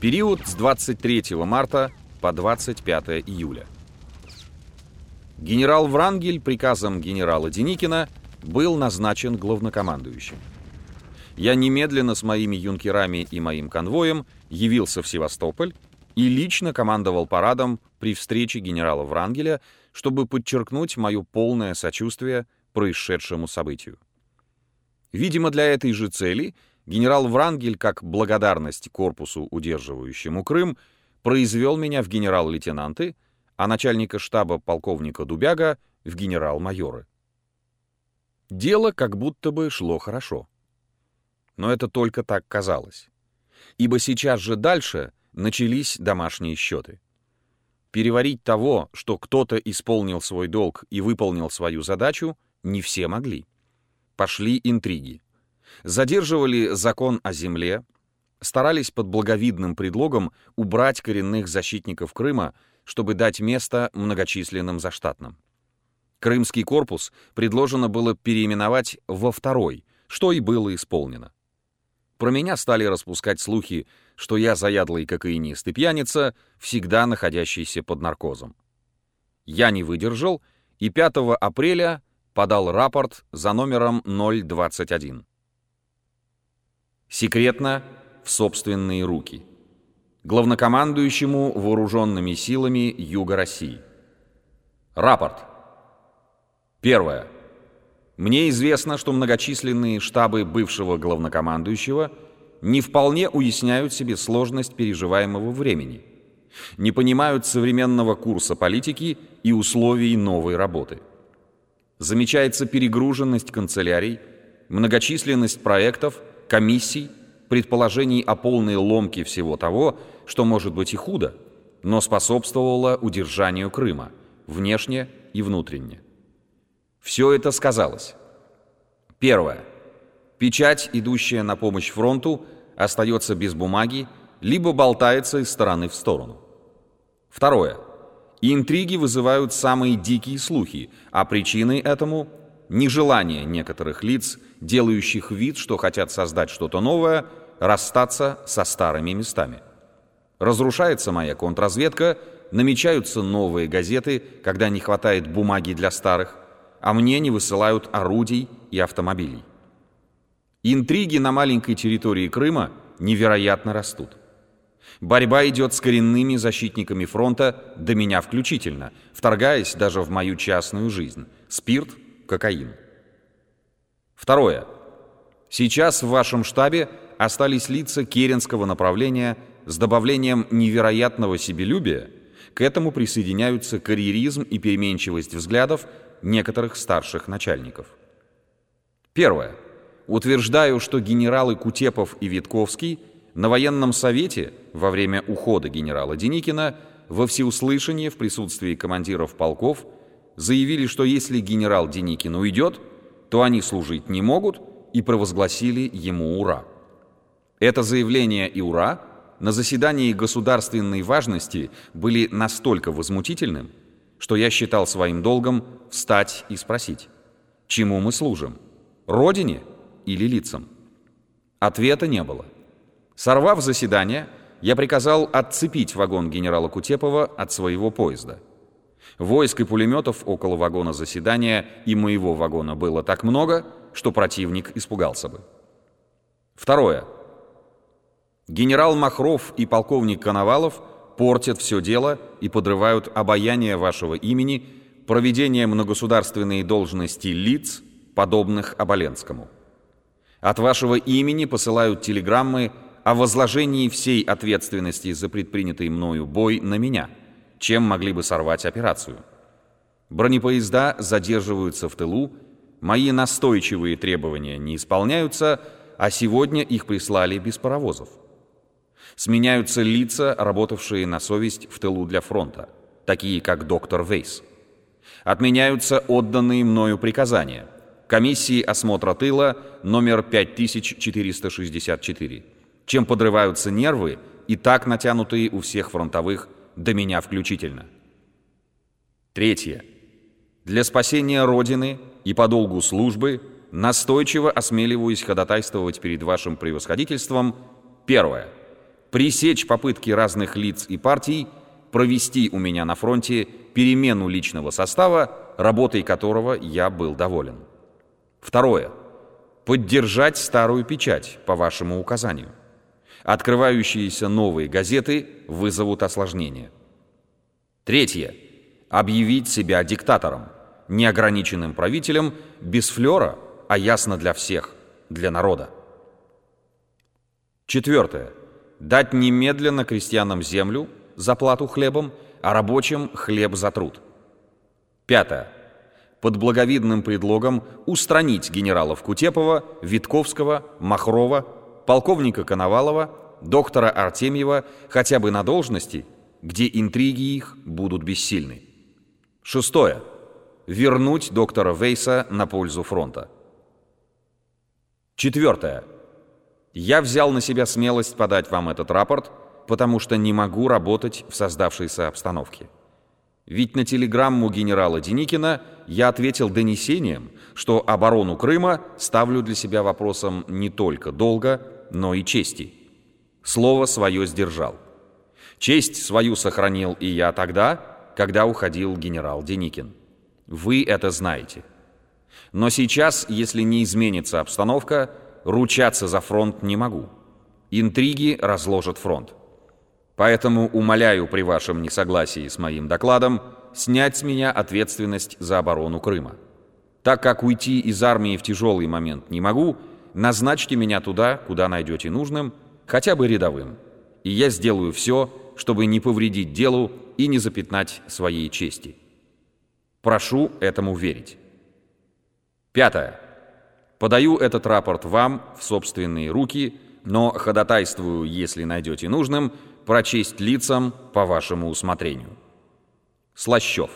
Период с 23 марта по 25 июля. Генерал Врангель приказом генерала Деникина был назначен главнокомандующим. Я немедленно с моими юнкерами и моим конвоем явился в Севастополь и лично командовал парадом при встрече генерала Врангеля, чтобы подчеркнуть мое полное сочувствие происшедшему событию. Видимо, для этой же цели генерал Врангель, как благодарность корпусу, удерживающему Крым, произвел меня в генерал-лейтенанты, а начальника штаба полковника Дубяга в генерал-майоры. Дело как будто бы шло хорошо. Но это только так казалось. Ибо сейчас же дальше начались домашние счеты. Переварить того, что кто-то исполнил свой долг и выполнил свою задачу, не все могли. Пошли интриги. Задерживали закон о земле, старались под благовидным предлогом убрать коренных защитников Крыма, чтобы дать место многочисленным заштатным. Крымский корпус предложено было переименовать во второй, что и было исполнено. Про меня стали распускать слухи, что я заядлый кокаинист и пьяница, всегда находящийся под наркозом. Я не выдержал и 5 апреля подал рапорт за номером 021. Секретно в собственные руки. Главнокомандующему вооруженными силами Юга России. Рапорт. Первое. Мне известно, что многочисленные штабы бывшего главнокомандующего не вполне уясняют себе сложность переживаемого времени, не понимают современного курса политики и условий новой работы. Замечается перегруженность канцелярий, многочисленность проектов, комиссий, предположений о полной ломке всего того, что может быть и худо, но способствовало удержанию Крыма, внешне и внутренне. Все это сказалось. Первое. Печать, идущая на помощь фронту, остается без бумаги, либо болтается из стороны в сторону. Второе. Интриги вызывают самые дикие слухи, а причиной этому – нежелание некоторых лиц, делающих вид, что хотят создать что-то новое, расстаться со старыми местами. Разрушается моя контрразведка, намечаются новые газеты, когда не хватает бумаги для старых – а мне не высылают орудий и автомобилей. Интриги на маленькой территории Крыма невероятно растут. Борьба идет с коренными защитниками фронта, до меня включительно, вторгаясь даже в мою частную жизнь. Спирт, кокаин. Второе. Сейчас в вашем штабе остались лица керенского направления с добавлением невероятного себелюбия, к этому присоединяются карьеризм и переменчивость взглядов некоторых старших начальников. Первое. Утверждаю, что генералы Кутепов и Витковский на военном совете во время ухода генерала Деникина во всеуслышание в присутствии командиров полков заявили, что если генерал Деникин уйдет, то они служить не могут и провозгласили ему «Ура». Это заявление и «Ура» на заседании государственной важности были настолько возмутительным, что я считал своим долгом встать и спросить, чему мы служим, родине или лицам? Ответа не было. Сорвав заседание, я приказал отцепить вагон генерала Кутепова от своего поезда. Войск и пулеметов около вагона заседания и моего вагона было так много, что противник испугался бы. Второе. Генерал Махров и полковник Коновалов – портят все дело и подрывают обаяние вашего имени проведением на государственные должности лиц, подобных Оболенскому. От вашего имени посылают телеграммы о возложении всей ответственности за предпринятый мною бой на меня, чем могли бы сорвать операцию. Бронепоезда задерживаются в тылу, мои настойчивые требования не исполняются, а сегодня их прислали без паровозов. Сменяются лица, работавшие на совесть в тылу для фронта, такие как доктор Вейс. Отменяются отданные мною приказания. Комиссии осмотра тыла номер 5464, чем подрываются нервы и так натянутые у всех фронтовых, до меня включительно. Третье. Для спасения Родины и по долгу службы настойчиво осмеливаюсь ходатайствовать перед вашим превосходительством. Первое пресечь попытки разных лиц и партий провести у меня на фронте перемену личного состава, работой которого я был доволен. Второе. Поддержать старую печать по вашему указанию. Открывающиеся новые газеты вызовут осложнения. Третье. Объявить себя диктатором, неограниченным правителем, без флера, а ясно для всех, для народа. Четвертое. Дать немедленно крестьянам землю за плату хлебом, а рабочим хлеб за труд. Пятое. Под благовидным предлогом устранить генералов Кутепова, Витковского, Махрова, полковника Коновалова, доктора Артемьева хотя бы на должности, где интриги их будут бессильны. Шестое. Вернуть доктора Вейса на пользу фронта. Четвертое. Я взял на себя смелость подать вам этот рапорт, потому что не могу работать в создавшейся обстановке. Ведь на телеграмму генерала Деникина я ответил донесением, что оборону Крыма ставлю для себя вопросом не только долга, но и чести. Слово свое сдержал. Честь свою сохранил и я тогда, когда уходил генерал Деникин. Вы это знаете. Но сейчас, если не изменится обстановка, ручаться за фронт не могу. Интриги разложат фронт. Поэтому умоляю при вашем несогласии с моим докладом снять с меня ответственность за оборону Крыма. Так как уйти из армии в тяжелый момент не могу, назначьте меня туда, куда найдете нужным, хотя бы рядовым. И я сделаю все, чтобы не повредить делу и не запятнать своей чести. Прошу этому верить. Пятое. Подаю этот рапорт вам в собственные руки, но ходатайствую, если найдете нужным, прочесть лицам по вашему усмотрению. Слащев.